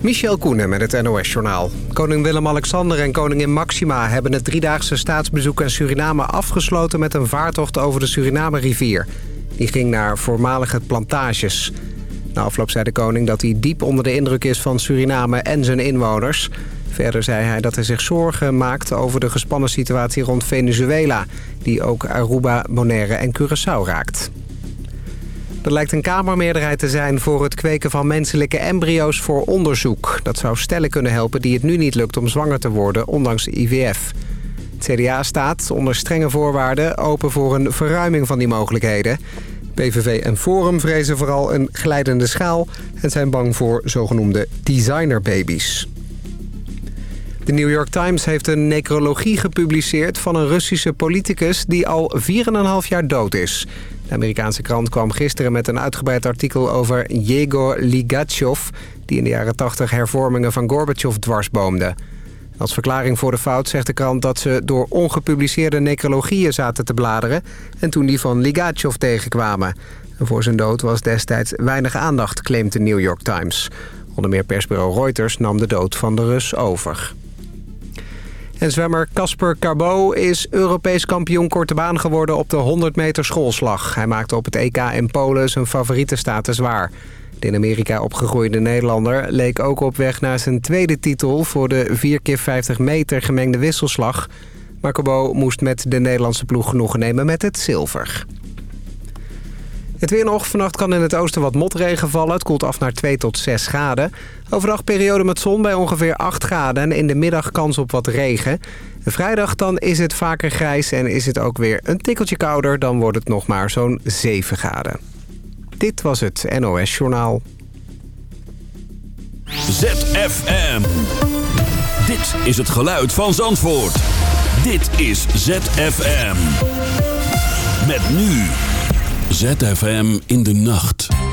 Michel Koenen met het NOS-journaal. Koning Willem-Alexander en koningin Maxima hebben het driedaagse staatsbezoek aan Suriname afgesloten met een vaartocht over de Suriname-rivier. Die ging naar voormalige plantages. Na afloop zei de koning dat hij diep onder de indruk is van Suriname en zijn inwoners. Verder zei hij dat hij zich zorgen maakt over de gespannen situatie rond Venezuela... die ook Aruba, Bonaire en Curaçao raakt. Er lijkt een kamermeerderheid te zijn voor het kweken van menselijke embryo's voor onderzoek. Dat zou stellen kunnen helpen die het nu niet lukt om zwanger te worden, ondanks IVF. Het CDA staat, onder strenge voorwaarden, open voor een verruiming van die mogelijkheden. PVV en Forum vrezen vooral een glijdende schaal... en zijn bang voor zogenoemde designerbabies. De New York Times heeft een necrologie gepubliceerd van een Russische politicus... die al 4,5 jaar dood is. De Amerikaanse krant kwam gisteren met een uitgebreid artikel over Yegor Ligatchov... die in de jaren 80 hervormingen van Gorbachev dwarsboomde. Als verklaring voor de fout zegt de krant dat ze door ongepubliceerde necrologieën zaten te bladeren... en toen die van Ligatchov tegenkwamen. En voor zijn dood was destijds weinig aandacht, claimt de New York Times. Onder meer persbureau Reuters nam de dood van de Rus over. En zwemmer Casper Carbo is Europees kampioen korte baan geworden op de 100 meter schoolslag. Hij maakte op het EK in Polen zijn favoriete status waar. De in Amerika opgegroeide Nederlander leek ook op weg naar zijn tweede titel... voor de 4x50 meter gemengde wisselslag. Maar Carbo moest met de Nederlandse ploeg genoegen nemen met het zilver. Het weer nog. Vannacht kan in het oosten wat motregen vallen. Het koelt af naar 2 tot 6 graden. Overdag periode met zon bij ongeveer 8 graden. En in de middag kans op wat regen. Vrijdag dan is het vaker grijs en is het ook weer een tikkeltje kouder. Dan wordt het nog maar zo'n 7 graden. Dit was het NOS Journaal. ZFM. Dit is het geluid van Zandvoort. Dit is ZFM. Met nu... ZFM in de nacht.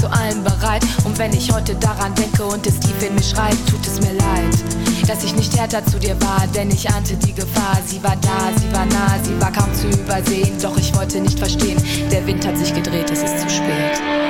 zu allem bereit. Und wenn ich heute daran denke und es tief in mich schreit, tut es mir leid, dass ich nicht härter zu dir war, denn ich ahnte die Gefahr. Sie war da, sie war nah, sie war kaum zu übersehen. Doch ich wollte nicht verstehen, der Wind hat sich gedreht, es ist zu spät.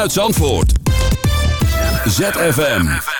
uit Zandvoort. ZFM.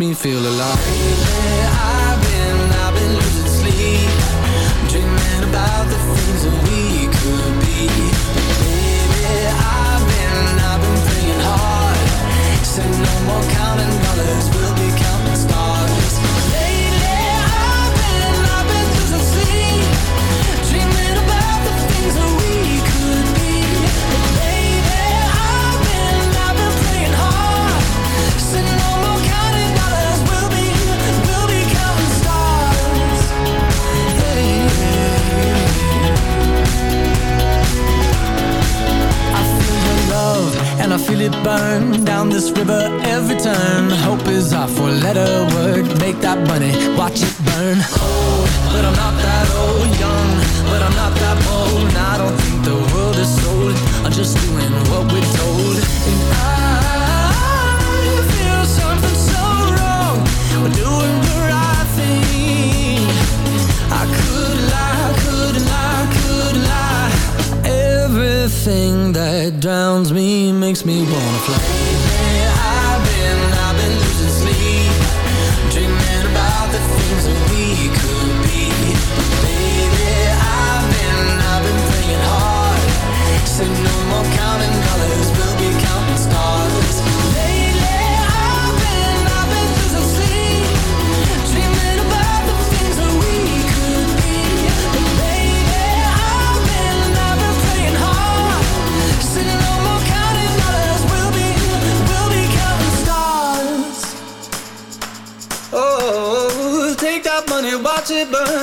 me feel alive.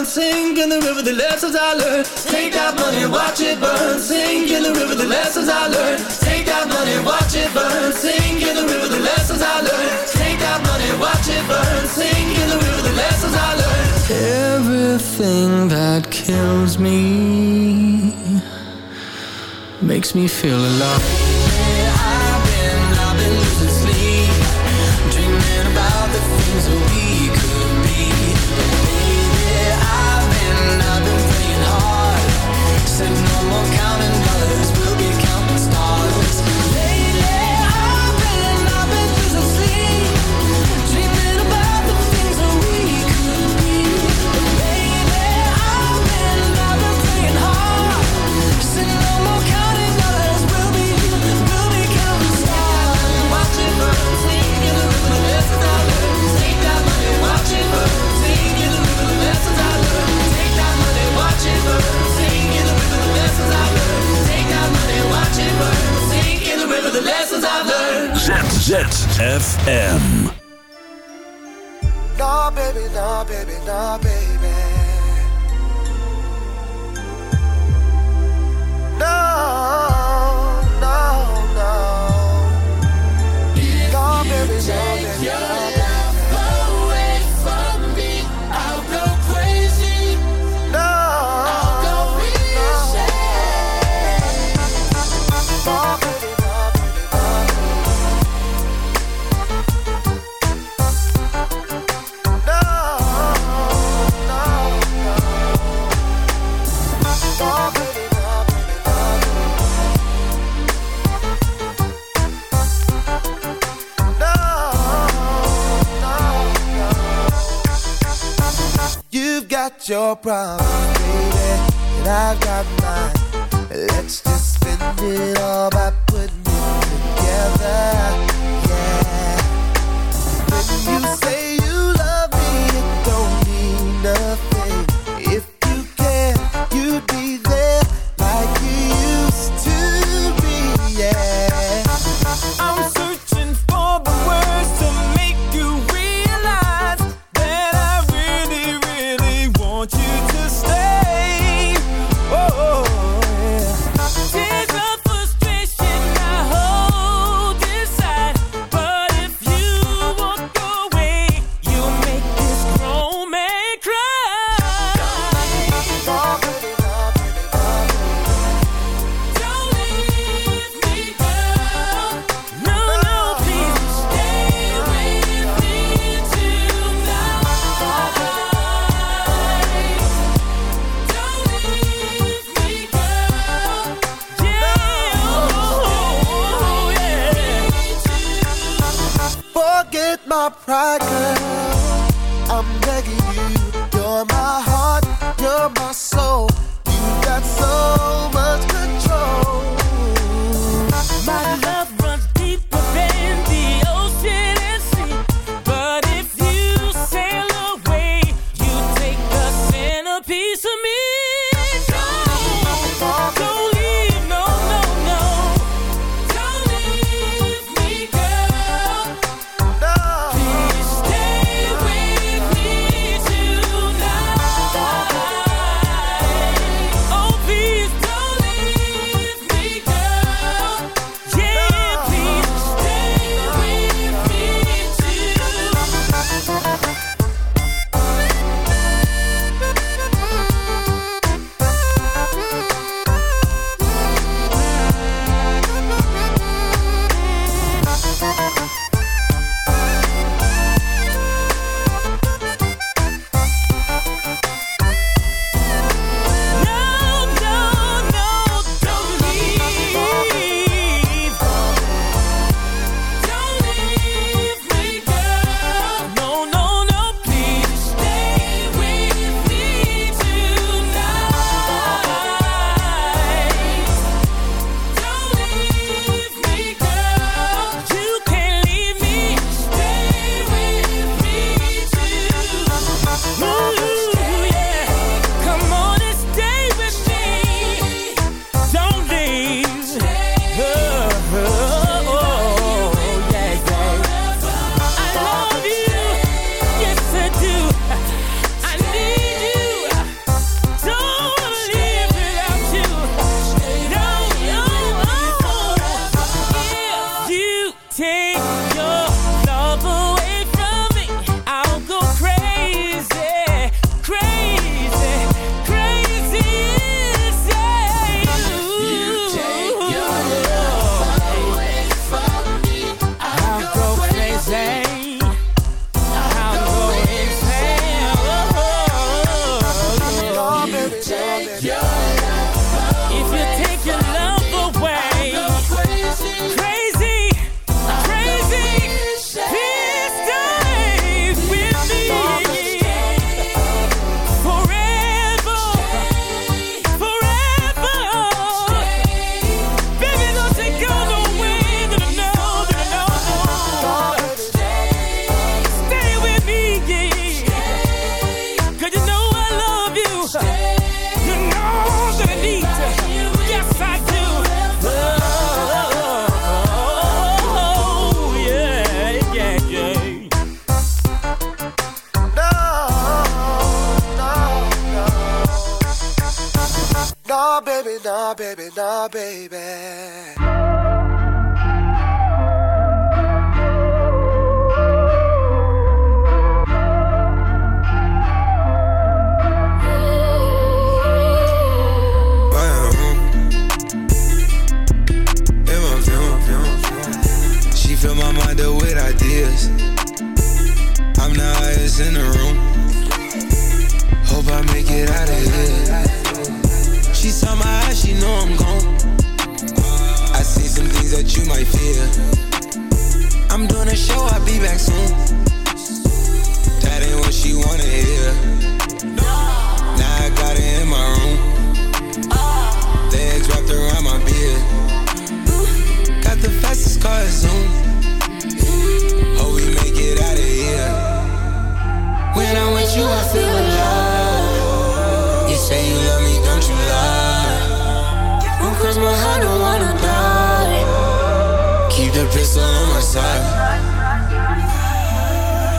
Sink in the river, the lessons I learned. Take that money and watch it burn. Sink in the river, the lessons I learned. Take that money and watch it burn. Sink in the river, the lessons I learned. Take that money and watch it burn. Sink in the river, the lessons I learned. Everything that kills me makes me feel alive. the lessons I've learned. ZZFM. Nah, baby, nah, baby, nah, baby. No, no, no. Nah, baby, nah, baby. your problem.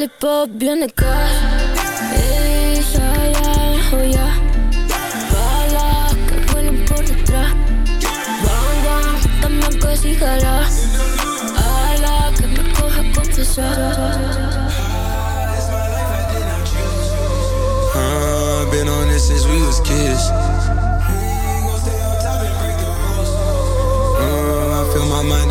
lollipop, bien de casa Ey, ya, ya, oh ya Balas que por detrás Ala, que me confesar Uh, been on this since we was kids. Uh, I my mind.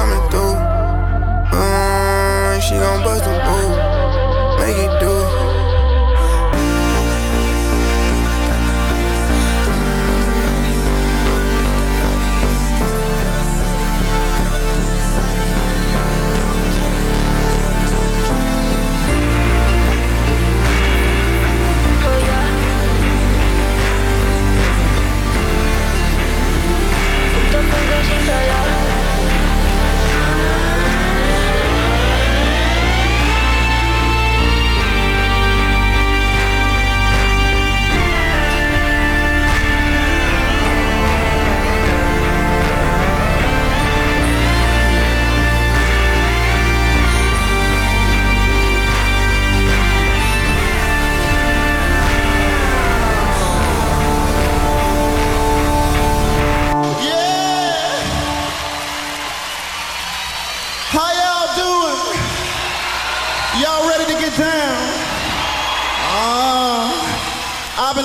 coming through. Mm, she gon' bust a move, make it do. How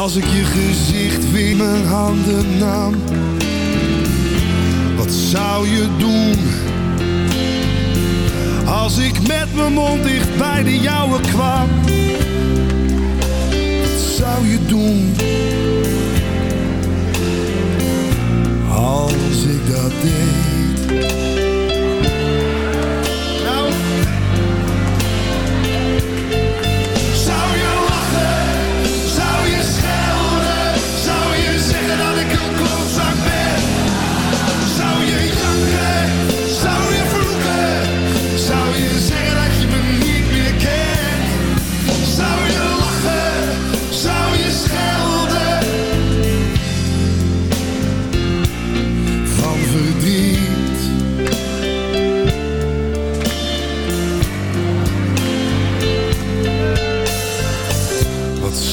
Als ik je gezicht weer mijn handen nam Wat zou je doen? Als ik met mijn mond dicht bij de jouwe kwam Wat zou je doen? Als ik dat deed.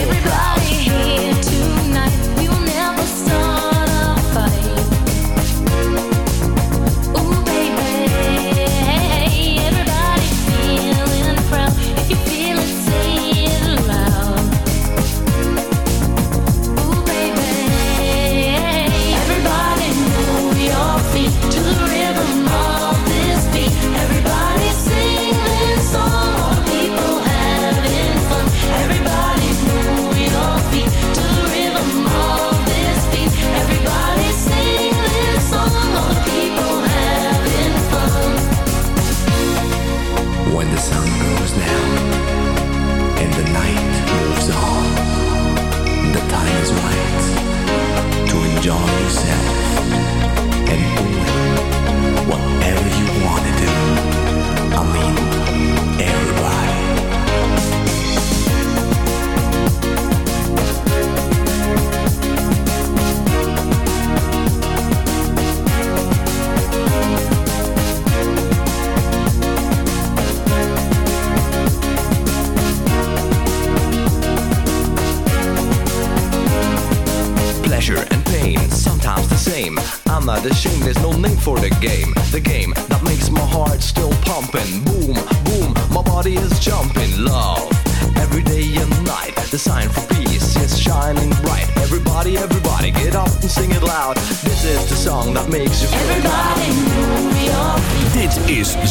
Everybody